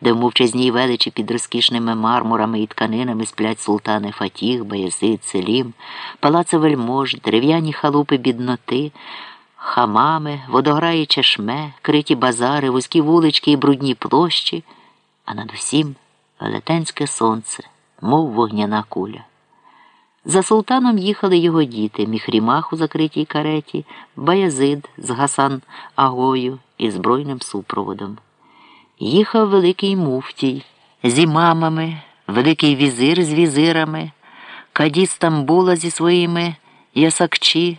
де в мовчазній величі під розкішними мармурами і тканинами сплять султани Фатіх, Баязид, Селім, палаци вельмож, дерев'яні халупи бідноти, хамами, водограї чешме, криті базари, вузькі вулички і брудні площі, а над усім велетенське сонце, мов вогняна куля. За султаном їхали його діти Міхрімах у закритій кареті, Баязид з Гасан Агою і збройним супроводом. Їхав великий муфтій з імамами, великий візир з візирами, каді Стамбула зі своїми ясакчі,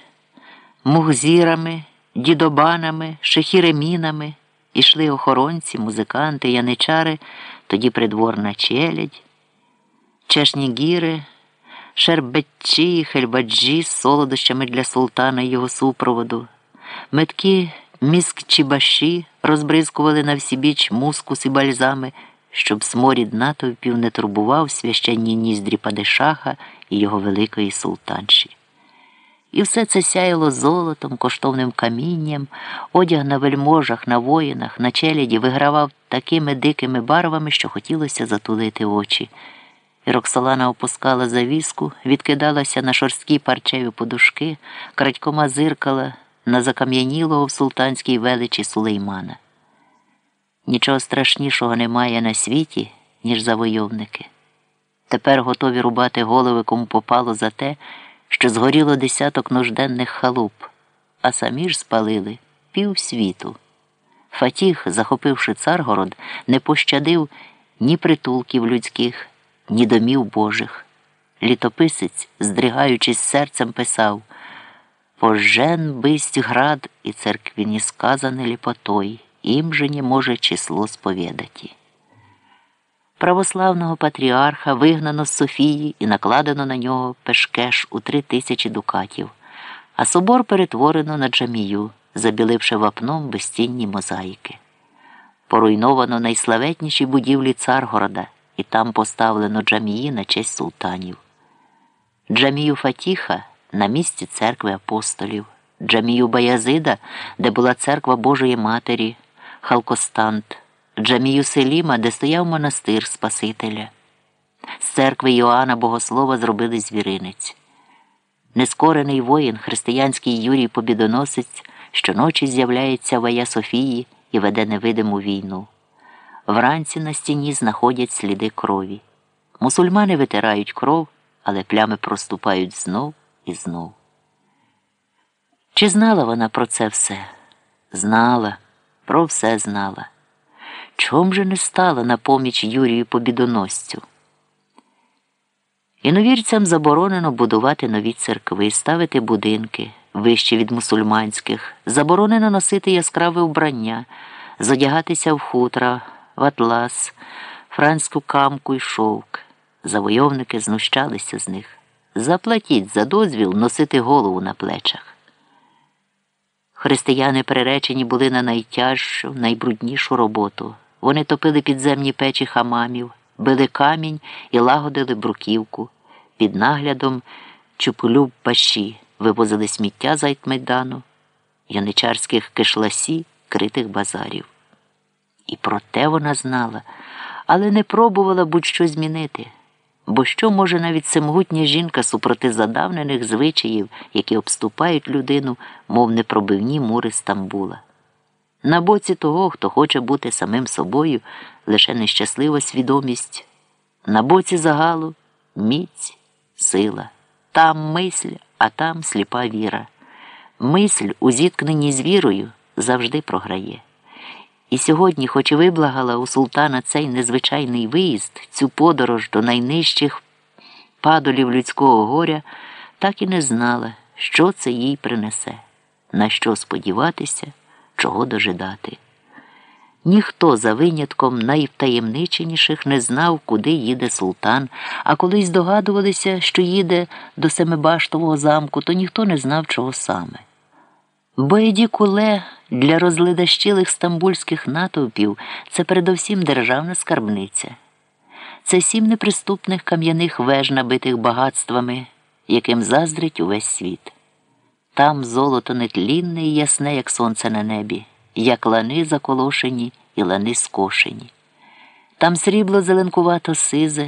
мухзірами, дідобанами, шехіремінами. Ішли охоронці, музиканти, яничари, тоді придворна челядь, чешні гіри шербетчі хельбаджі з солодощами для султана і його супроводу, меткі міскчібаші розбризкували на всі біч мускус і бальзами, щоб сморід натовпів не турбував священні ніздрі Падишаха і його великої султанші. І все це сяяло золотом, коштовним камінням, одяг на вельможах, на воїнах, на челяді вигравав такими дикими барвами, що хотілося затулити очі. І Роксолана опускала завіску, відкидалася на шорсткі парчеві подушки, крадькома зиркала на закам'янілого в султанській величі сулеймана. Нічого страшнішого немає на світі, ніж завойовники. Тепер готові рубати голови кому попало за те, що згоріло десяток нужденних халуп, а самі ж спалили пів світу. Фатіх, захопивши царгород, не пощадив ні притулків людських ні домів Божих. Літописець, здригаючись серцем, писав Пожен бисть град і церквіні сказане ліпотой, їм же не може число сповідаті. Православного патріарха вигнано з Софії і накладено на нього пешкеш у три тисячі дукатів, а собор перетворено на джамію, забіливши вапном безцінні мозаїки. Поруйновано найславетніші будівлі Царгорода і там поставлено джамії на честь султанів. Джамію Фатіха на місці церкви апостолів, Джамію Баязида, де була церква Божої Матері, Халкостант, Джамію Селіма, де стояв монастир Спасителя. З церкви Йоанна Богослова зробили звіринець. Нескорений воїн, християнський Юрій Побідоносець, щоночі з'являється в Ая Софії і веде невидиму війну. Вранці на стіні знаходять сліди крові. Мусульмани витирають кров, але плями проступають знов і знов. Чи знала вона про це все? Знала, про все знала. Чом же не стала на поміч Юрію Побідоносцю? Іновірцям заборонено будувати нові церкви, ставити будинки вищі від мусульманських, заборонено носити яскраве вбрання, зодягатися в хутра в атлас, франську камку й шовк. Завойовники знущалися з них. Заплатіть за дозвіл носити голову на плечах. Християни приречені були на найтяжшу, найбруднішу роботу. Вони топили підземні печі хамамів, били камінь і лагодили бруківку. Під наглядом чупулюб паші вивозили сміття з Айтмайдану, яничарських кишласі, критих базарів. І про те вона знала, але не пробувала будь-що змінити. Бо що може навіть самогутня жінка супроти задавнених звичаїв, які обступають людину, мов непробивні мури Стамбула? На боці того, хто хоче бути самим собою, лише нещаслива свідомість, на боці загалу міць, сила, там мисль, а там сліпа віра. Мисль у зіткненні з вірою завжди програє. І сьогодні, хоч і виблагала у султана цей незвичайний виїзд, цю подорож до найнижчих падолів людського горя, так і не знала, що це їй принесе, на що сподіватися, чого дожидати. Ніхто за винятком найвтаємниченіших не знав, куди їде султан, а колись здогадувалися, що їде до Семибаштового замку, то ніхто не знав, чого саме. Боєді куле для розледащилих стамбульських натовпів це передовсім державна скарбниця. Це сім неприступних кам'яних веж, набитих багатствами, яким заздрить увесь світ. Там золото нетлінне і ясне, як сонце на небі, як лани заколошені і лани скошені. Там срібло зеленкувато сизе,